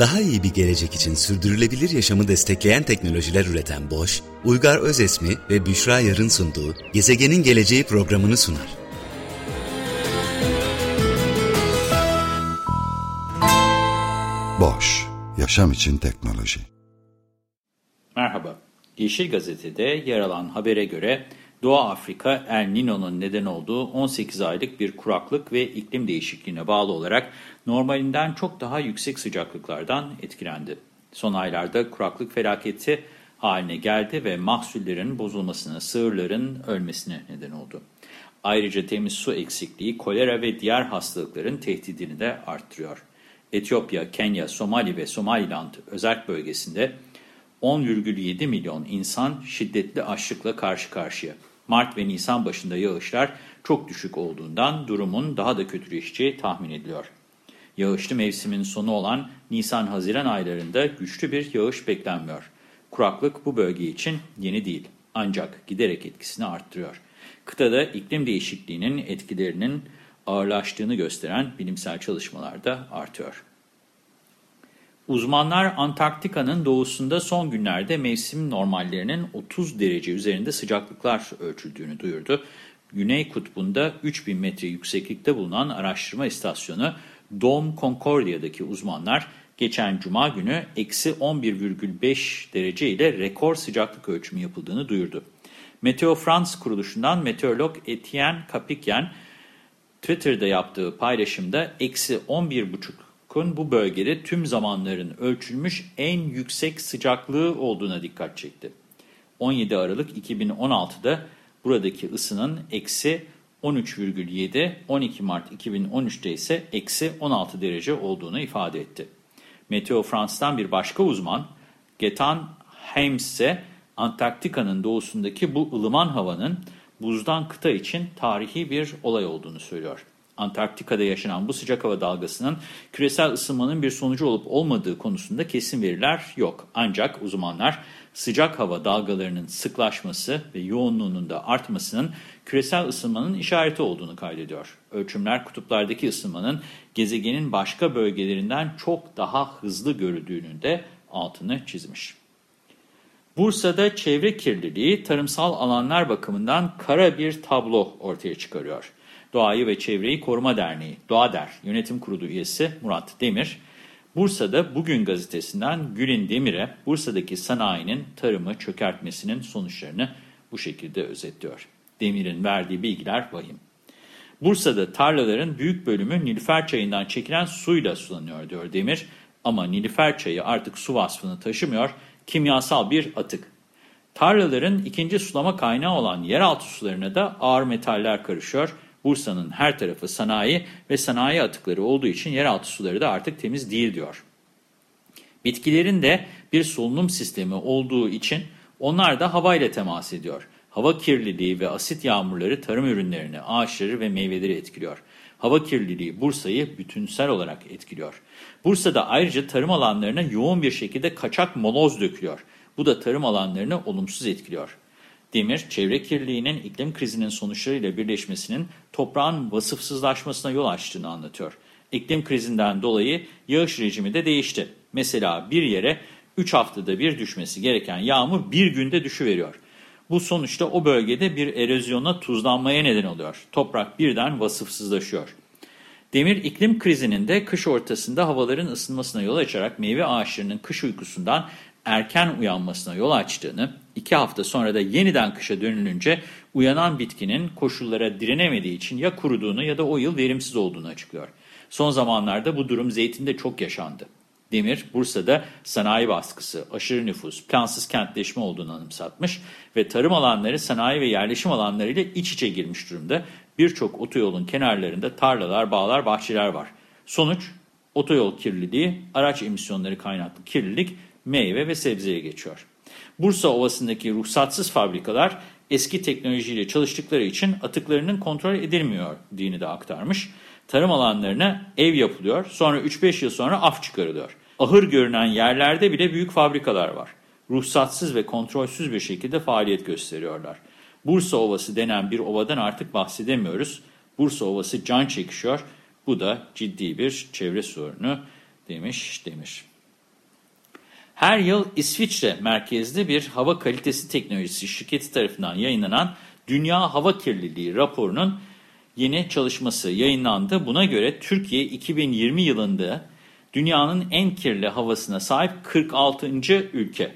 Daha iyi bir gelecek için sürdürülebilir yaşamı destekleyen teknolojiler üreten Boş, Uygar Özesmi ve Büşra Yarın sunduğu Gezegenin Geleceği programını sunar. Boş, yaşam için teknoloji. Merhaba, Yeşil Gazete'de yer alan habere göre Doğu Afrika El Nino'nun neden olduğu 18 aylık bir kuraklık ve iklim değişikliğine bağlı olarak normalinden çok daha yüksek sıcaklıklardan etkilendi. Son aylarda kuraklık felaketi haline geldi ve mahsullerin bozulmasına, sığırların ölmesine neden oldu. Ayrıca temiz su eksikliği, kolera ve diğer hastalıkların tehdidini de arttırıyor. Etiyopya, Kenya, Somali ve Somaliland özel bölgesinde 10,7 milyon insan şiddetli açlıkla karşı karşıya. Mart ve Nisan başında yağışlar çok düşük olduğundan durumun daha da kötüleşeceği tahmin ediliyor. Yağışlı mevsimin sonu olan Nisan-Haziran aylarında güçlü bir yağış beklenmiyor. Kuraklık bu bölge için yeni değil ancak giderek etkisini arttırıyor. Kıtada iklim değişikliğinin etkilerinin ağırlaştığını gösteren bilimsel çalışmalar da artıyor. Uzmanlar Antarktika'nın doğusunda son günlerde mevsim normallerinin 30 derece üzerinde sıcaklıklar ölçüldüğünü duyurdu. Güney kutbunda 3000 metre yükseklikte bulunan araştırma istasyonu Dom Concordia'daki uzmanlar geçen cuma günü eksi 11,5 derece ile rekor sıcaklık ölçümü yapıldığını duyurdu. Meteo France kuruluşundan meteorolog Etienne Capicien Twitter'da yaptığı paylaşımda eksi 11,5 Kun bu bölgede tüm zamanların ölçülmüş en yüksek sıcaklığı olduğuna dikkat çekti. 17 Aralık 2016'da buradaki ısının eksi 13,7, 12 Mart 2013'te ise eksi 16 derece olduğunu ifade etti. Meteo France'dan bir başka uzman, Getan Heims ise Antarktika'nın doğusundaki bu ılıman havanın buzdan kıta için tarihi bir olay olduğunu söylüyor. Antarktika'da yaşanan bu sıcak hava dalgasının küresel ısınmanın bir sonucu olup olmadığı konusunda kesin veriler yok. Ancak uzmanlar sıcak hava dalgalarının sıklaşması ve yoğunluğunun da artmasının küresel ısınmanın işareti olduğunu kaydediyor. Ölçümler kutuplardaki ısınmanın gezegenin başka bölgelerinden çok daha hızlı görüldüğünün de altını çizmiş. Bursa'da çevre kirliliği tarımsal alanlar bakımından kara bir tablo ortaya çıkarıyor. Doğayı ve Çevreyi Koruma Derneği, Doğader Yönetim Kurulu üyesi Murat Demir, Bursa'da Bugün gazetesinden Gül'in Demir'e Bursa'daki sanayinin tarımı çökertmesinin sonuçlarını bu şekilde özetliyor. Demir'in verdiği bilgiler vahim. Bursa'da tarlaların büyük bölümü Nilüfer çayından çekilen suyla sulanıyor diyor Demir. Ama Nilüfer çayı artık su vasfını taşımıyor, kimyasal bir atık. Tarlaların ikinci sulama kaynağı olan yeraltı sularına da ağır metaller karışıyor Bursa'nın her tarafı sanayi ve sanayi atıkları olduğu için yeraltı suları da artık temiz değil diyor. Bitkilerin de bir solunum sistemi olduğu için onlar da havayla temas ediyor. Hava kirliliği ve asit yağmurları tarım ürünlerini, ağaçları ve meyveleri etkiliyor. Hava kirliliği Bursa'yı bütünsel olarak etkiliyor. Bursa'da ayrıca tarım alanlarına yoğun bir şekilde kaçak moloz dökülüyor. Bu da tarım alanlarını olumsuz etkiliyor. Demir, çevre kirliliğinin iklim krizinin sonuçlarıyla birleşmesinin toprağın vasıfsızlaşmasına yol açtığını anlatıyor. İklim krizinden dolayı yağış rejimi de değişti. Mesela bir yere 3 haftada bir düşmesi gereken yağmur bir günde düşüveriyor. Bu sonuçta o bölgede bir erozyona, tuzlanmaya neden oluyor. Toprak birden vasıfsızlaşıyor. Demir iklim krizinin de kış ortasında havaların ısınmasına yol açarak meyve ağaçlarının kış uykusundan erken uyanmasına yol açtığını, iki hafta sonra da yeniden kışa dönülünce uyanan bitkinin koşullara direnemediği için ya kuruduğunu ya da o yıl verimsiz olduğunu açıklıyor. Son zamanlarda bu durum zeytinde çok yaşandı. Demir, Bursa'da sanayi baskısı, aşırı nüfus, plansız kentleşme olduğunu anımsatmış ve tarım alanları sanayi ve yerleşim alanları ile iç içe girmiş durumda. Birçok otoyolun kenarlarında tarlalar, bağlar, bahçeler var. Sonuç, otoyol kirliliği, araç emisyonları kaynaklı kirlilik meyve ve sebzeye geçiyor. Bursa Ovası'ndaki ruhsatsız fabrikalar eski teknolojiyle çalıştıkları için atıklarının kontrol edilmiyor dini de aktarmış. Tarım alanlarına ev yapılıyor, sonra 3-5 yıl sonra af çıkarılıyor. Ahır görünen yerlerde bile büyük fabrikalar var. Ruhsatsız ve kontrolsüz bir şekilde faaliyet gösteriyorlar. Bursa Ovası denen bir ovadan artık bahsedemiyoruz. Bursa Ovası can çekişiyor. Bu da ciddi bir çevre sorunu demiş Demir. Her yıl İsviçre merkezli bir hava kalitesi teknolojisi şirketi tarafından yayınlanan Dünya Hava Kirliliği raporunun yeni çalışması yayınlandı. Buna göre Türkiye 2020 yılında dünyanın en kirli havasına sahip 46. ülke.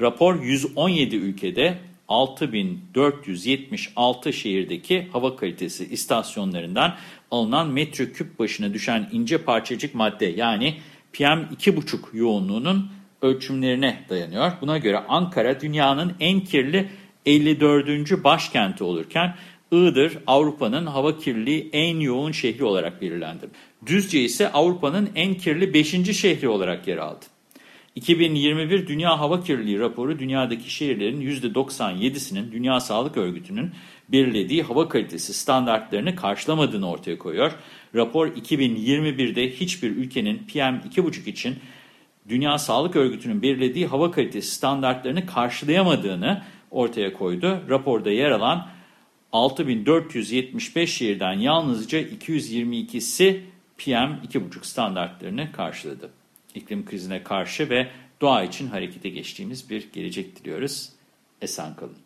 Rapor 117 ülkede 6476 şehirdeki hava kalitesi istasyonlarından alınan metreküp başına düşen ince parçacık madde yani PM2,5 yoğunluğunun ölçümlerine dayanıyor. Buna göre Ankara dünyanın en kirli 54. başkenti olurken Iğdır Avrupa'nın hava kirliliği en yoğun şehri olarak belirlendi. Düzce ise Avrupa'nın en kirli 5. şehri olarak yer aldı. 2021 Dünya Hava Kirliliği raporu dünyadaki şehirlerin %97'sinin Dünya Sağlık Örgütü'nün belirlediği hava kalitesi standartlarını karşılamadığını ortaya koyuyor. Rapor 2021'de hiçbir ülkenin PM2,5 için Dünya Sağlık Örgütü'nün belirlediği hava kalitesi standartlarını karşılayamadığını ortaya koydu. Raporda yer alan 6475 şehirden yalnızca 222'si PM2,5 standartlarını karşıladı. İklim krizine karşı ve doğa için harekete geçtiğimiz bir gelecek diliyoruz. Esen kalın.